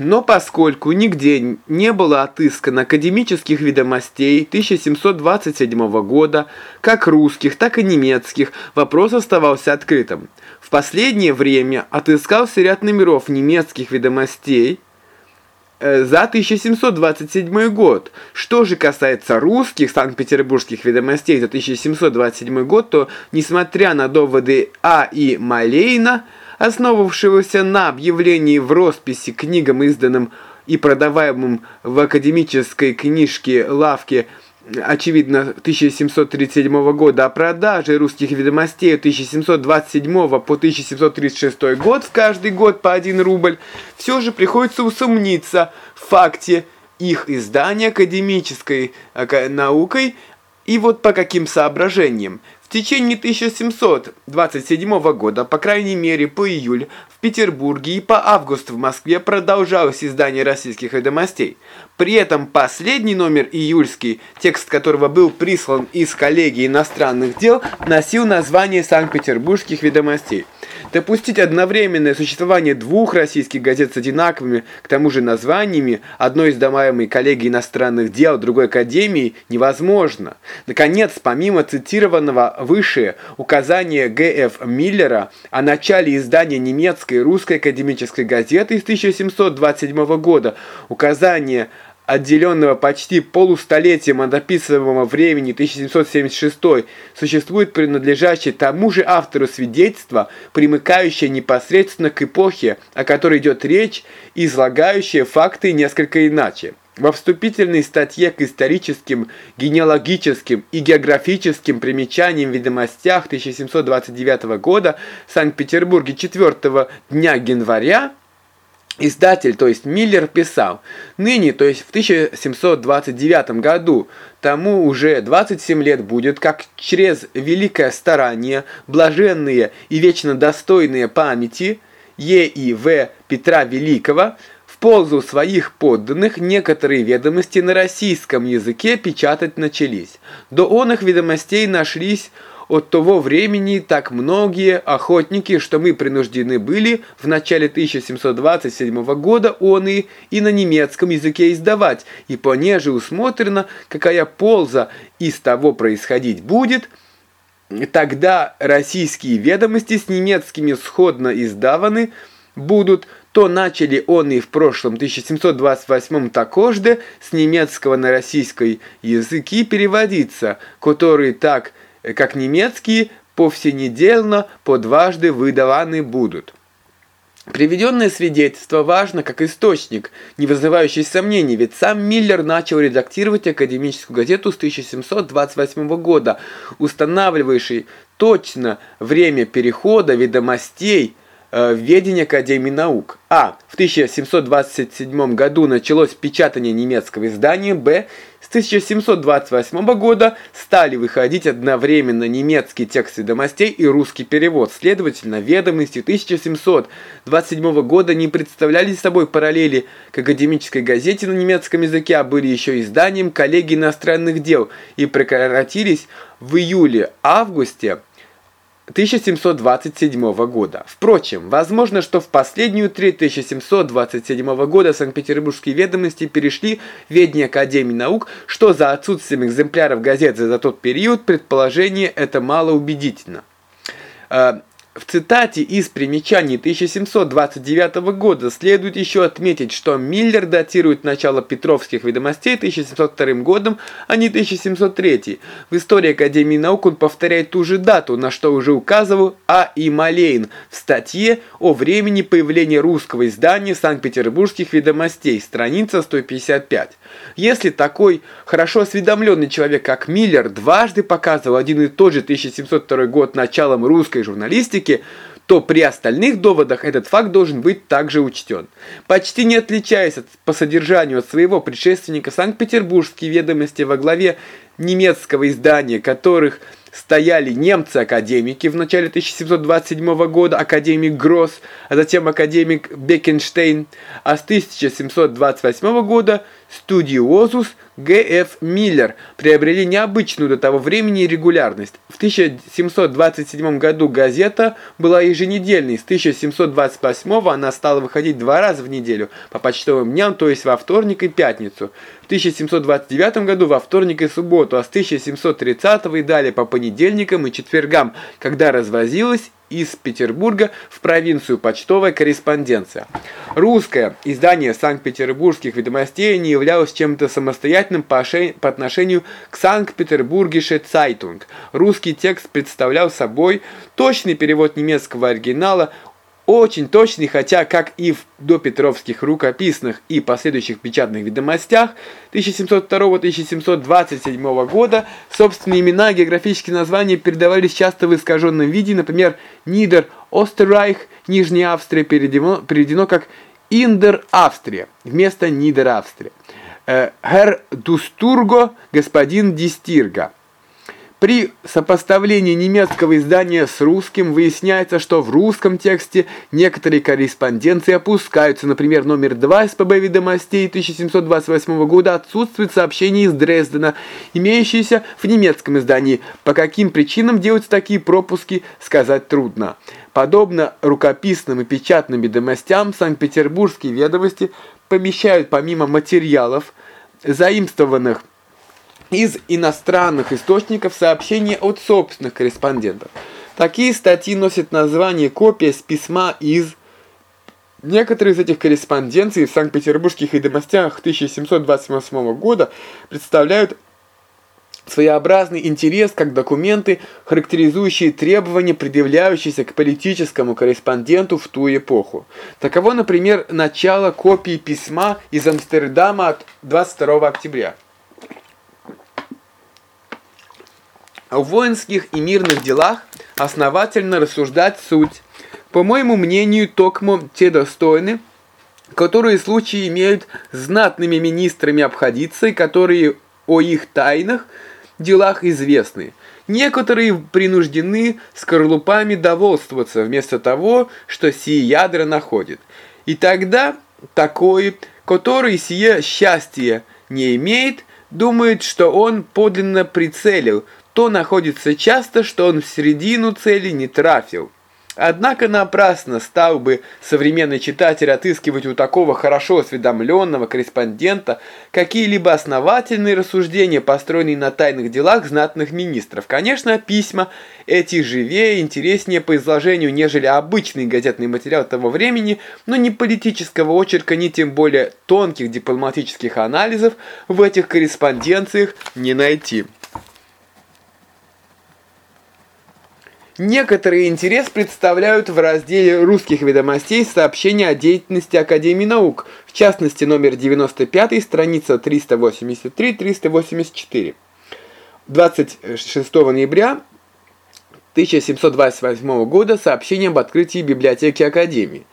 Но поскольку нигде не было отыскано академических ведомостей 1727 года, как русских, так и немецких, вопрос оставался открытым. В последнее время отыскался ряд номеров немецких ведомостей э, за 1727 год. Что же касается русских санкт-петербургских ведомостей за 1727 год, то, несмотря на доводы А. и Малейна, основывавшегося на объявлении в росписи книгам, изданным и продаваемым в академической книжке лавке очевидно, 1737 года о продаже русских ведомостей от 1727 по 1736 год в каждый год по 1 рубль, все же приходится усомниться в факте их издания академической наукой и вот по каким соображениям. В течение 1727 года, по крайней мере по июль, Петербурге и по август в Москве продолжалось издание российских ведомостей. При этом последний номер июльский, текст которого был прислан из коллегии иностранных дел, носил название Санкт-Петербургских ведомостей. Допустить одновременное существование двух российских газет с одинаковыми, к тому же названиями, одной издаваемой коллегией иностранных дел, другой академией, невозможно. Наконец, помимо цитированного выше указания Г.Ф. Миллера о начале издания немецкой и русской академической газеты из 1727 года, указание отделенного почти полустолетием от времени 1776, существует принадлежащее тому же автору свидетельство, примыкающее непосредственно к эпохе, о которой идет речь, излагающее факты несколько иначе. Во вступительной статье к историческим, генеалогическим и географическим примечаниям в ведомостях 1729 года в Санкт-Петербурге 4 дня января Издатель, то есть Миллер, писал, ныне, то есть в 1729 году, тому уже 27 лет будет, как через великое старание, блаженные и вечно достойные памяти Е. и В. Петра Великого, пользу своих подданных некоторые ведомости на российском языке печатать начались. До он их ведомостей нашлись от того времени так многие охотники, что мы принуждены были в начале 1727 года он и, на немецком языке издавать, и понеже усмотрено, какая полза из того происходить будет, тогда российские ведомости с немецкими сходно издаваны будут, то начали он и в прошлом 1728 такожды с немецкого на российский языки переводиться, которые так Э, как немецкие, повсенедельно по дважды выдаваны будут. Приведенное свидетельство важно как источник, не вызывающий сомнений, ведь сам Миллер начал редактировать академическую газету с 1728 года, устанавливающий точно время перехода ведомостей ведение Академии наук. А. В 1727 году началось печатание немецкого издания, Б. С 1728 года стали выходить одновременно немецкий текст ведомостей и русский перевод. Следовательно, ведомости 1727 года не представляли собой параллели к академической газете на немецком языке, а были еще изданием коллегии иностранных дел и прекратились в июле-августе 1727 года. Впрочем, возможно, что в последнюю треть 1727 года Санкт-Петербургские ведомости перешли в ведение Академии наук, что за отсутствием экземпляров газеты за тот период предположение это мало убедительно. Э, в цитате из примечаний 1729 года следует еще отметить, что Миллер датирует начало Петровских ведомостей 1702 годом, а не 1703. В истории Академии наук он повторяет ту же дату, на что уже указывал А. И. Малейн в статье о времени появления русского издания Санкт-Петербургских ведомостей, страница 155. Если такой хорошо осведомленный человек, как Миллер, дважды показывал один и тот же 1702 год началом русской журналистики, то при остальных доводах этот факт должен быть также учтен. Почти не отличаясь от, по содержанию от своего предшественника Санкт-Петербургские ведомости во главе немецкого издания, которых стояли немцы-академики в начале 1727 года, академик Гросс, а затем академик Бекенштейн, а с 1728 года студиозус Г.Ф. Миллер приобрели необычную до того времени регулярность. В 1727 году газета была еженедельной, с 1728 она стала выходить два раза в неделю по почтовым дням, то есть во вторник и пятницу. В 1729 году во вторник и субботу, а с 1730 и далее по понедельникам и четвергам, когда развозилась из Петербурга в провинцию почтовая корреспонденция. Русское издание Санкт-Петербургских ведомостей не являлось чем-то самостоятельным по, по отношению к Sankt-Petersburgische Zeitung. Русский текст представлял собой точный перевод немецкого оригинала очень точный, хотя, как и в допетровских рукописных и последующих печатных ведомостях 1702-1727 года, собственные имена и географические названия передавались часто в искаженном виде, например, Нидер Остеррайх, Нижняя Австрия переведено, переведено как Индер Австрия вместо Нидер Австрия. Э, Хер Дустурго, господин Дистирга. При сопоставлении немецкого издания с русским выясняется, что в русском тексте некоторые корреспонденции опускаются. Например, номер 2 СПБ «Ведомостей» 1728 года отсутствует сообщение из Дрездена, имеющееся в немецком издании. По каким причинам делаются такие пропуски, сказать трудно. Подобно рукописным и печатным ведомостям, Санкт-Петербургские ведомости помещают помимо материалов, заимствованных из иностранных источников сообщения от собственных корреспондентов. Такие статьи носят название «Копия с письма из...» Некоторые из этих корреспонденций в Санкт-Петербургских ведомостях 1728 года представляют своеобразный интерес как документы, характеризующие требования, предъявляющиеся к политическому корреспонденту в ту эпоху. Таково, например, начало копии письма из Амстердама от 22 октября. В воинских и мирных делах основательно рассуждать суть. По моему мнению, токмо те достойны, которые случаи имеют знатными министрами обходиться и которые о их тайнах делах известны. Некоторые принуждены скорлупами довольствоваться вместо того, что сие ядра находит. И тогда такой, который сие счастье не имеет, думает, что он подлинно прицелил – то находится часто, что он в середину цели не трафил. Однако напрасно стал бы современный читатель отыскивать у такого хорошо осведомленного корреспондента какие-либо основательные рассуждения, построенные на тайных делах знатных министров. Конечно, письма эти живее, интереснее по изложению, нежели обычный газетный материал того времени, но ни политического очерка, ни тем более тонких дипломатических анализов в этих корреспонденциях не найти. Некоторый интерес представляют в разделе русских ведомостей сообщения о деятельности Академии наук, в частности номер 95, страница 383-384. 26 ноября 1728 года сообщение об открытии библиотеки Академии.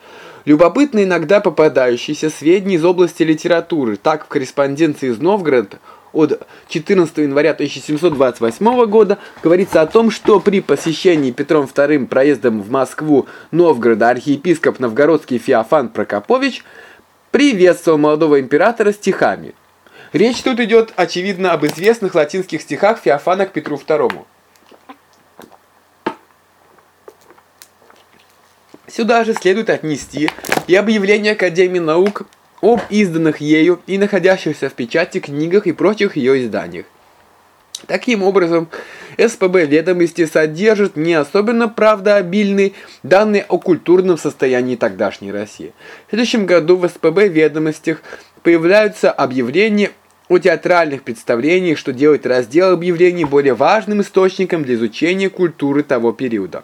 Любопытно иногда попадающиеся сведения из области литературы. Так, в корреспонденции из Новгорода от 14 января 1728 года говорится о том, что при посещении Петром II проездом в Москву Новгорода архиепископ новгородский Феофан Прокопович приветствовал молодого императора стихами. Речь тут идет, очевидно, об известных латинских стихах Феофана к Петру II. Сюда же следует отнести и объявление Академии наук об изданных ею и находящихся в печати книгах и прочих ее изданиях. Таким образом, СПБ «Ведомости» содержит не особенно правдообильные данные о культурном состоянии тогдашней России. В следующем году в СПБ «Ведомостях» появляются объявления о театральных представлениях, что делает раздел объявлений более важным источником для изучения культуры того периода.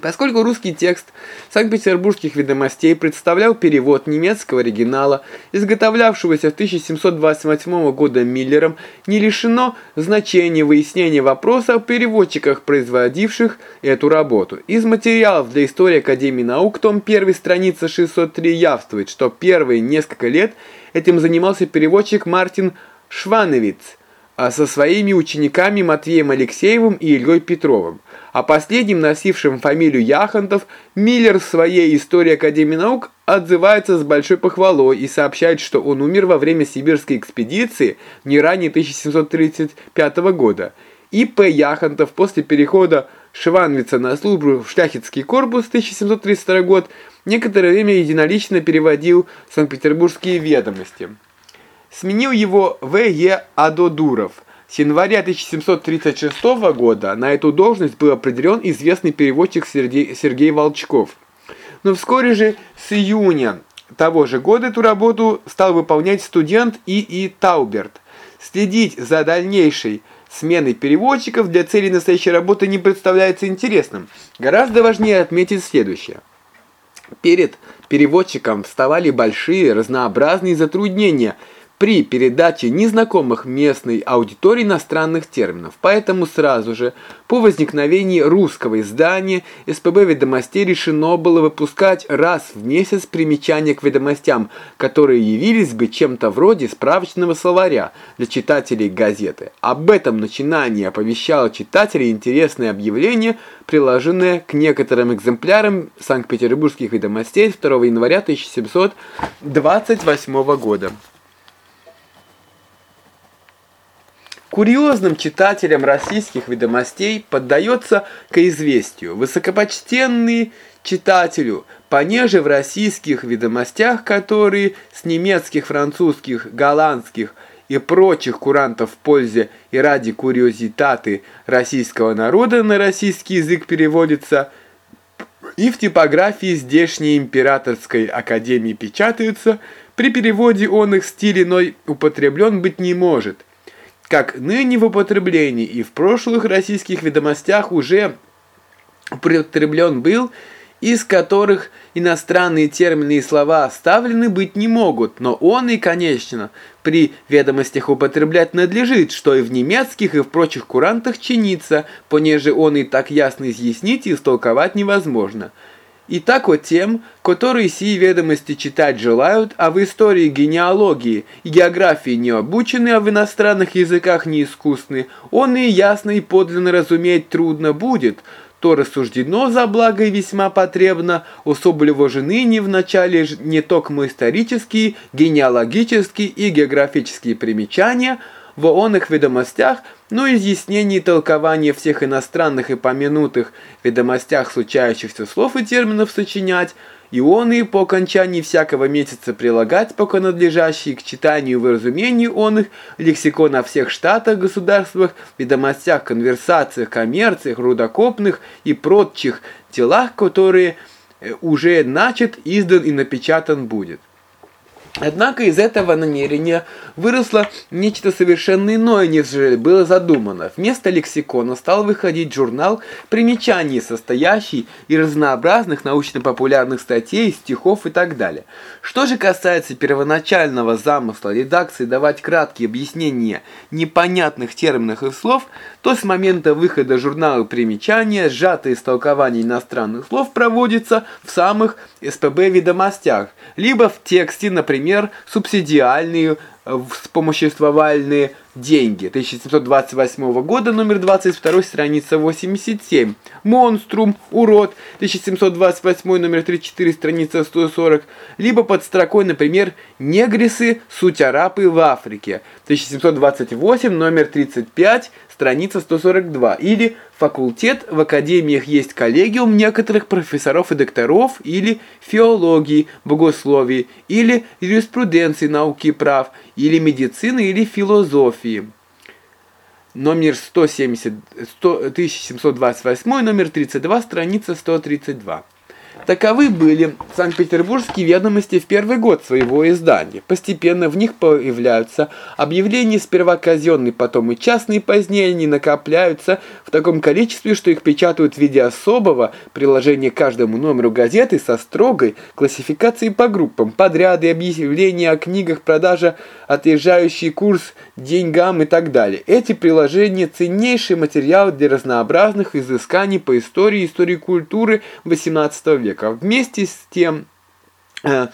Поскольку русский текст Санкт-Петербургских ведомостей представлял перевод немецкого оригинала, изготовлявшегося в 1728 года Миллером, не лишено значения выяснения вопроса о переводчиках, производивших эту работу. Из материалов для истории Академии наук, том 1, страница 603, явствует, что первые несколько лет этим занимался переводчик Мартин Шваневиц, а со своими учениками Матвеем Алексеевым и Ильей Петровым. А последним, носившим фамилию Яхонтов, Миллер в своей «Истории Академии наук» отзывается с большой похвалой и сообщает, что он умер во время сибирской экспедиции не ранее 1735 года. И П. Яхонтов после перехода Шванвица на службу в шляхетский корпус 1732 год некоторое время единолично переводил Санкт-Петербургские ведомости. Сменил его В. Е. Адодуров – с января 1736 года на эту должность был определен известный переводчик Сергей, Сергей Волчков. Но вскоре же с июня того же года эту работу стал выполнять студент И.И. Тауберт. Следить за дальнейшей сменой переводчиков для цели настоящей работы не представляется интересным. Гораздо важнее отметить следующее. Перед переводчиком вставали большие разнообразные затруднения – при передаче незнакомых местной аудитории иностранных терминов. Поэтому сразу же по возникновении русского издания СПБ «Ведомостей» решено было выпускать раз в месяц примечания к ведомостям, которые явились бы чем-то вроде справочного словаря для читателей газеты. Об этом начинании оповещало читателей интересное объявление, приложенное к некоторым экземплярам Санкт-Петербургских ведомостей 2 января 1728 года. Курьезным читателям российских ведомостей поддается к известию. Высокопочтенный читателю, понеже в российских ведомостях, которые с немецких, французских, голландских и прочих курантов в пользе и ради курьезитаты российского народа на российский язык переводится и в типографии здешней императорской академии печатаются, при переводе он их стиль иной употреблен быть не может – как ныне в употреблении и в прошлых российских ведомостях уже употреблен был, из которых иностранные термины и слова оставлены быть не могут, но он и, конечно, при ведомостях употреблять надлежит, что и в немецких и в прочих курантах чинится, понеже он и так ясно изъяснить и истолковать невозможно. И так вот тем, которые сии ведомости читать желают, а в истории генеалогии и географии не обучены, а в иностранных языках не искусны, он и ясно и подлинно разуметь трудно будет, то рассуждено за благо и весьма потребно, особливо жены не в начале не только исторические, генеалогические и географические примечания, в онных ведомостях, но изъяснение и толкование всех иностранных и помянутых ведомостях случающихся слов и терминов сочинять, и он и по окончании всякого месяца прилагать пока надлежащие к читанию и выразумению он их лексикон о всех штатах, государствах, ведомостях, конверсациях, коммерциях, рудокопных и прочих делах, которые э, уже начат, издан и напечатан будет. Однако из этого намерения выросло нечто совершенно иное, нежели было задумано. Вместо лексикона стал выходить журнал примечаний, состоящий из разнообразных научно-популярных статей, стихов и так далее. Что же касается первоначального замысла редакции давать краткие объяснения непонятных терминов и слов, то с момента выхода журнала примечания сжатое истолкование иностранных слов проводится в самых СПБ ведомостях, либо в тексте, например, субсидиальные вспомоществовальные деньги. 1728 года, номер 22, страница 87. Монструм, урод, 1728, номер 34, страница 140. Либо под строкой, например, негрисы, суть арабы в Африке. 1728, номер 35, страница 142. Или факультет, в академиях есть коллегиум некоторых профессоров и докторов, или филологии, богословии, или юриспруденции, науки и прав, или медицины, или философии. Номер 170, 100, 1728, номер 32, страница 132. Таковы были Санкт-Петербургские ведомости в первый год своего издания. Постепенно в них появляются объявления сперва казенные, потом и частные, позднее они накопляются в таком количестве, что их печатают в виде особого приложения к каждому номеру газеты со строгой классификацией по группам, подряды, объявления о книгах, продажа, отъезжающий курс, деньгам и так далее. Эти приложения – ценнейший материал для разнообразных изысканий по истории истории культуры XVIII века века. Вместе с тем, э,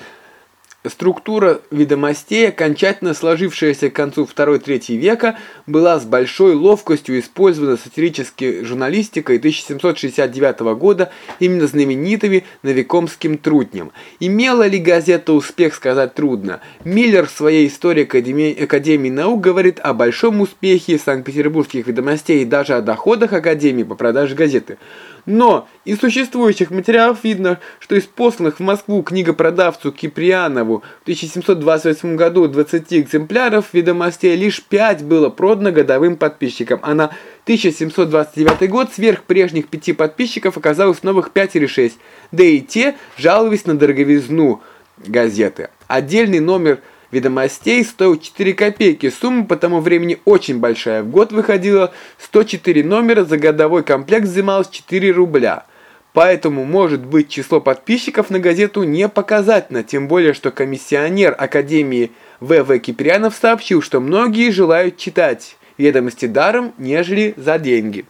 Структура ведомостей, окончательно сложившаяся к концу II-III века, была с большой ловкостью использована сатирической журналистикой 1769 года именно знаменитыми новикомским труднем. Имела ли газета успех, сказать трудно. Миллер в своей истории Академии, Академии наук говорит о большом успехе Санкт-Петербургских ведомостей и даже о доходах Академии по продаже газеты. Но из существующих материалов видно, что из посланных в Москву книгопродавцу Киприанову в 1728 году 20 экземпляров ведомостей лишь 5 было продано годовым подписчикам, а на 1729 год сверх прежних пяти подписчиков оказалось новых 5 или 6, да и те жаловались на дороговизну газеты. Отдельный номер ведомостей стоил 4 копейки. Сумма по тому времени очень большая. В год выходило 104 номера, за годовой комплект взималось 4 рубля. Поэтому, может быть, число подписчиков на газету не показательно, тем более, что комиссионер Академии В.В. Киприанов сообщил, что многие желают читать ведомости даром, нежели за деньги.